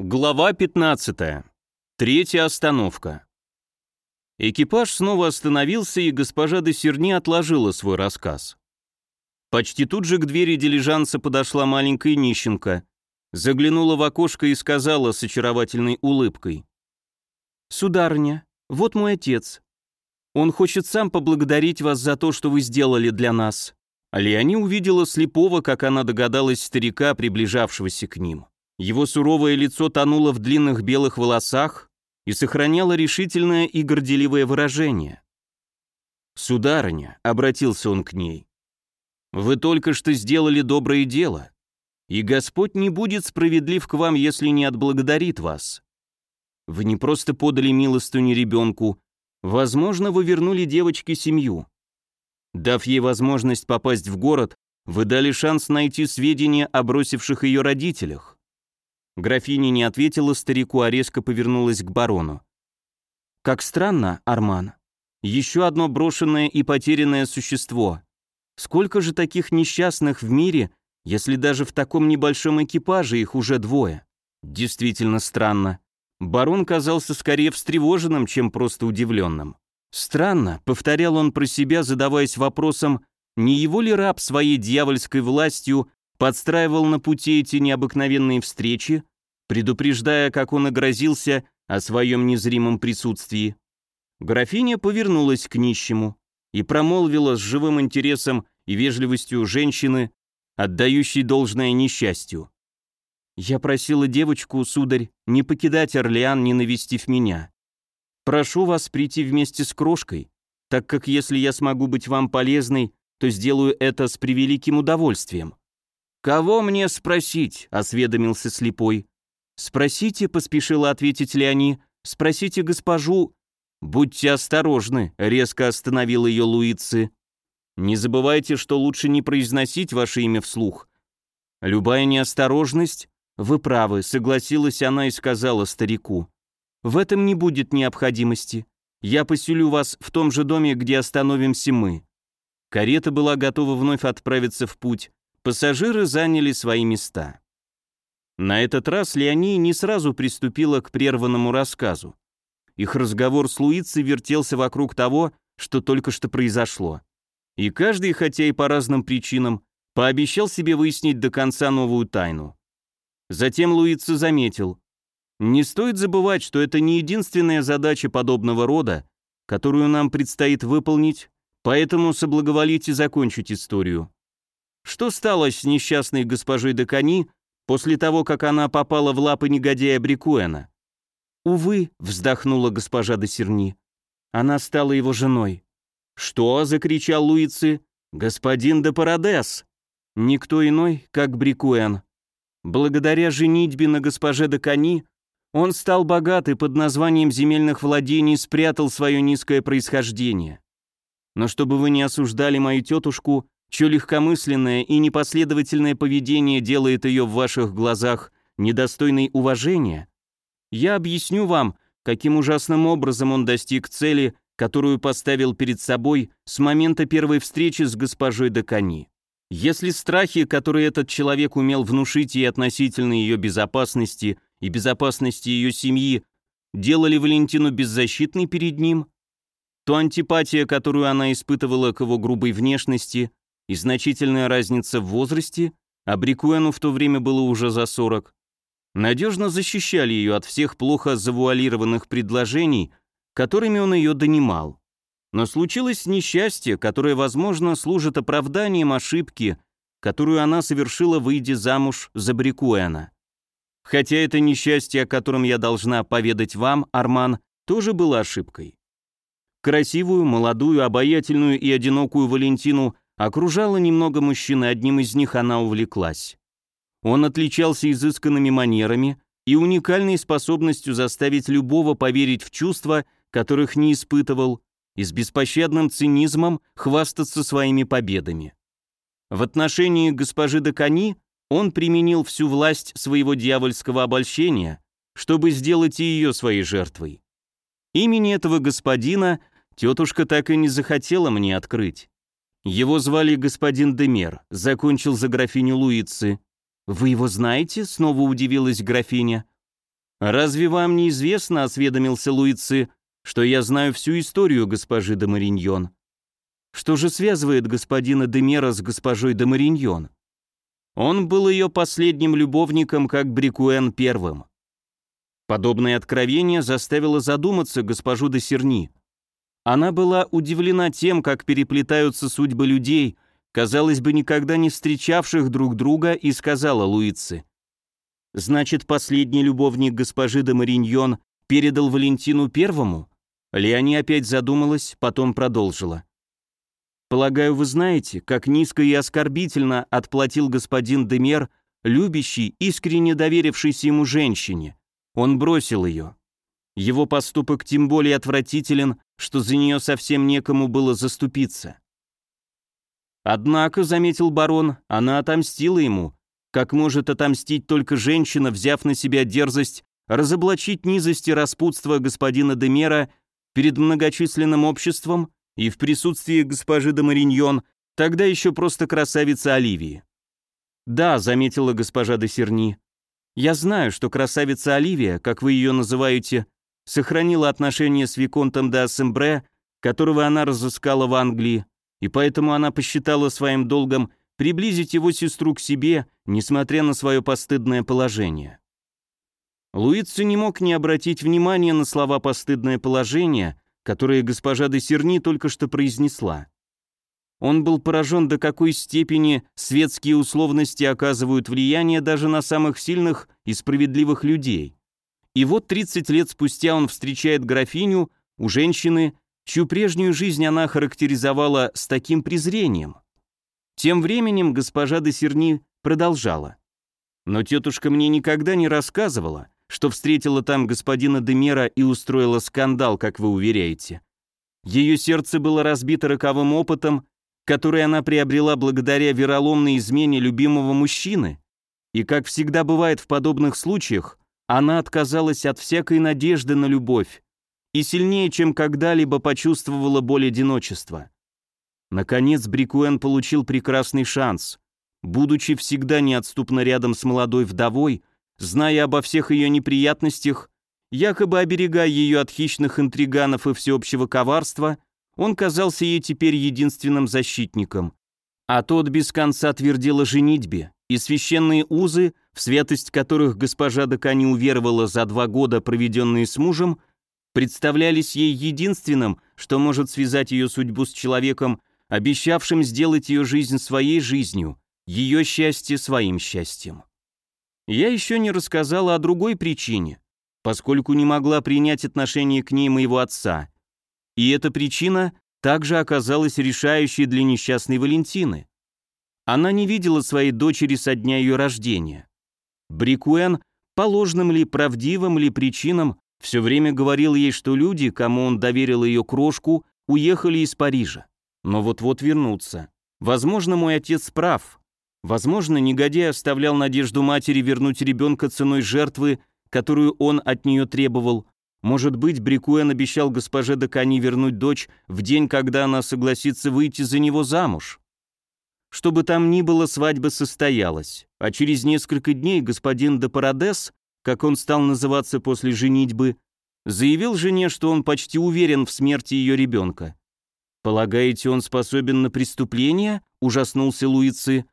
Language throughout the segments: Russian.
Глава 15. Третья остановка. Экипаж снова остановился, и госпожа де Серни отложила свой рассказ. Почти тут же к двери дилижанса подошла маленькая нищенка, заглянула в окошко и сказала с очаровательной улыбкой. «Сударыня, вот мой отец. Он хочет сам поблагодарить вас за то, что вы сделали для нас». Леони увидела слепого, как она догадалась, старика, приближавшегося к ним. Его суровое лицо тонуло в длинных белых волосах и сохраняло решительное и горделивое выражение. «Сударыня», — обратился он к ней, — «вы только что сделали доброе дело, и Господь не будет справедлив к вам, если не отблагодарит вас. Вы не просто подали милостыню ребенку, возможно, вы вернули девочке семью. Дав ей возможность попасть в город, вы дали шанс найти сведения о бросивших ее родителях. Графиня не ответила старику, а резко повернулась к барону. «Как странно, Арман. Еще одно брошенное и потерянное существо. Сколько же таких несчастных в мире, если даже в таком небольшом экипаже их уже двое? Действительно странно. Барон казался скорее встревоженным, чем просто удивленным. Странно, повторял он про себя, задаваясь вопросом, не его ли раб своей дьявольской властью подстраивал на пути эти необыкновенные встречи, предупреждая, как он огрозился о своем незримом присутствии. Графиня повернулась к нищему и промолвила с живым интересом и вежливостью женщины, отдающей должное несчастью. «Я просила девочку, сударь, не покидать Орлеан, не навестив меня. Прошу вас прийти вместе с крошкой, так как если я смогу быть вам полезной, то сделаю это с превеликим удовольствием». «Кого мне спросить?» — осведомился слепой. «Спросите», — поспешила ответить Леони, — «спросите госпожу...» «Будьте осторожны», — резко остановил ее Луицы. «Не забывайте, что лучше не произносить ваше имя вслух. Любая неосторожность...» «Вы правы», — согласилась она и сказала старику. «В этом не будет необходимости. Я поселю вас в том же доме, где остановимся мы». Карета была готова вновь отправиться в путь. Пассажиры заняли свои места. На этот раз Леони не сразу приступила к прерванному рассказу. Их разговор с Луицей вертелся вокруг того, что только что произошло. И каждый, хотя и по разным причинам, пообещал себе выяснить до конца новую тайну. Затем Луица заметил, не стоит забывать, что это не единственная задача подобного рода, которую нам предстоит выполнить, поэтому соблаговолите закончить историю. Что стало с несчастной госпожой Декани, после того, как она попала в лапы негодяя Брикуэна. «Увы», — вздохнула госпожа де Серни, — «она стала его женой». «Что?» — закричал Луицы. «Господин де Парадес!» Никто иной, как Брикуэн. Благодаря женитьбе на госпоже де Кани, он стал богат и под названием земельных владений спрятал свое низкое происхождение. Но чтобы вы не осуждали мою тетушку, чье легкомысленное и непоследовательное поведение делает ее в ваших глазах недостойной уважения, я объясню вам, каким ужасным образом он достиг цели, которую поставил перед собой с момента первой встречи с госпожой Дакани. Если страхи, которые этот человек умел внушить ей относительно ее безопасности и безопасности ее семьи, делали Валентину беззащитной перед ним, то антипатия, которую она испытывала к его грубой внешности, и значительная разница в возрасте, а Брикуэну в то время было уже за 40, надежно защищали ее от всех плохо завуалированных предложений, которыми он ее донимал. Но случилось несчастье, которое, возможно, служит оправданием ошибки, которую она совершила, выйдя замуж за Брикуэна. Хотя это несчастье, о котором я должна поведать вам, Арман, тоже было ошибкой. Красивую, молодую, обаятельную и одинокую Валентину Окружало немного мужчин, и одним из них она увлеклась. Он отличался изысканными манерами и уникальной способностью заставить любого поверить в чувства, которых не испытывал, и с беспощадным цинизмом хвастаться своими победами. В отношении госпожи Дакани он применил всю власть своего дьявольского обольщения, чтобы сделать и ее своей жертвой. Имени этого господина тетушка так и не захотела мне открыть. Его звали господин Демер, закончил за графиню Луицы. Вы его знаете? Снова удивилась графиня. «Разве вам не известно, — осведомился Луицы, — что я знаю всю историю госпожи де Мариньон? Что же связывает господина Демера с госпожой де Мариньон? Он был ее последним любовником, как Брикуэн первым. Подобное откровение заставило задуматься госпожу де Серни. Она была удивлена тем, как переплетаются судьбы людей, казалось бы, никогда не встречавших друг друга, и сказала Луице. «Значит, последний любовник госпожи де Мариньон передал Валентину Первому?» Леони опять задумалась, потом продолжила. Полагаю, вы знаете, как низко и оскорбительно отплатил господин Демер, любящий, искренне доверившийся ему женщине. Он бросил ее. Его поступок тем более отвратителен, что за нее совсем некому было заступиться. Однако, заметил барон, она отомстила ему, как может отомстить только женщина, взяв на себя дерзость разоблачить низости распутства господина Демера перед многочисленным обществом и в присутствии госпожи де Мариньон, тогда еще просто красавица Оливии. «Да», — заметила госпожа де Серни, — «я знаю, что красавица Оливия, как вы ее называете, сохранила отношения с Виконтом де Ассембре, которого она разыскала в Англии, и поэтому она посчитала своим долгом приблизить его сестру к себе, несмотря на свое постыдное положение». Луици не мог не обратить внимания на слова «постыдное положение», которые госпожа де Серни только что произнесла. Он был поражен, до какой степени светские условности оказывают влияние даже на самых сильных и справедливых людей. И вот 30 лет спустя он встречает графиню у женщины, чью прежнюю жизнь она характеризовала с таким презрением. Тем временем госпожа де Серни продолжала. «Но тетушка мне никогда не рассказывала, что встретила там господина Демера и устроила скандал, как вы уверяете. Ее сердце было разбито роковым опытом, который она приобрела благодаря вероломной измене любимого мужчины, и, как всегда бывает в подобных случаях, она отказалась от всякой надежды на любовь и сильнее, чем когда-либо почувствовала боль одиночества. Наконец Брикуэн получил прекрасный шанс. Будучи всегда неотступно рядом с молодой вдовой, Зная обо всех ее неприятностях, якобы оберегая ее от хищных интриганов и всеобщего коварства, он казался ей теперь единственным защитником. А тот без конца твердил о женитьбе, и священные узы, в святость которых госпожа Дека не уверовала за два года, проведенные с мужем, представлялись ей единственным, что может связать ее судьбу с человеком, обещавшим сделать ее жизнь своей жизнью, ее счастье своим счастьем. Я еще не рассказала о другой причине, поскольку не могла принять отношение к ней моего отца. И эта причина также оказалась решающей для несчастной Валентины. Она не видела своей дочери со дня ее рождения. Брикуэн, по ложным ли, правдивым ли причинам, все время говорил ей, что люди, кому он доверил ее крошку, уехали из Парижа. Но вот-вот вернутся. Возможно, мой отец прав. Возможно, негодяй оставлял надежду матери вернуть ребенка ценой жертвы, которую он от нее требовал. Может быть, Брикуэн обещал госпоже Дакани вернуть дочь в день, когда она согласится выйти за него замуж. Что бы там ни было, свадьба состоялась, а через несколько дней господин де Парадес, как он стал называться после женитьбы, заявил жене, что он почти уверен в смерти ее ребенка. «Полагаете, он способен на преступление?» – ужаснулся Луицы.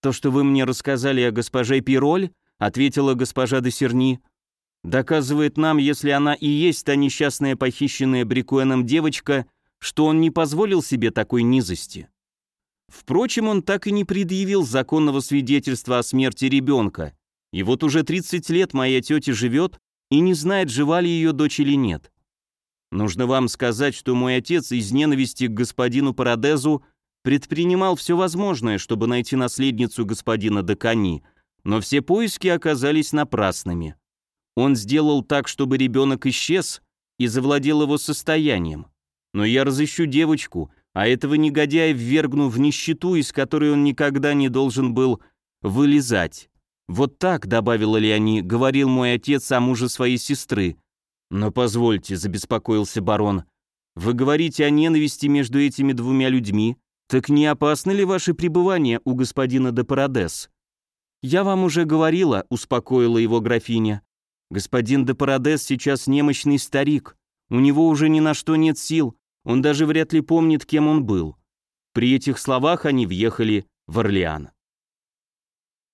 «То, что вы мне рассказали о госпоже Пироль», — ответила госпожа де Серни, «доказывает нам, если она и есть та несчастная похищенная Брикуэном девочка, что он не позволил себе такой низости». Впрочем, он так и не предъявил законного свидетельства о смерти ребенка, и вот уже 30 лет моя тетя живет и не знает, жива ли ее дочь или нет. Нужно вам сказать, что мой отец из ненависти к господину Парадезу предпринимал все возможное, чтобы найти наследницу господина Декани, но все поиски оказались напрасными. Он сделал так, чтобы ребенок исчез и завладел его состоянием. Но я разыщу девочку, а этого негодяя ввергну в нищету, из которой он никогда не должен был вылезать. Вот так, добавила Леони, говорил мой отец о муже своей сестры. Но позвольте, забеспокоился барон, вы говорите о ненависти между этими двумя людьми, «Так не опасно ли ваше пребывание у господина де Парадес?» «Я вам уже говорила», — успокоила его графиня. Господин де Парадес сейчас немощный старик. У него уже ни на что нет сил, он даже вряд ли помнит, кем он был. При этих словах они въехали в Орлеан.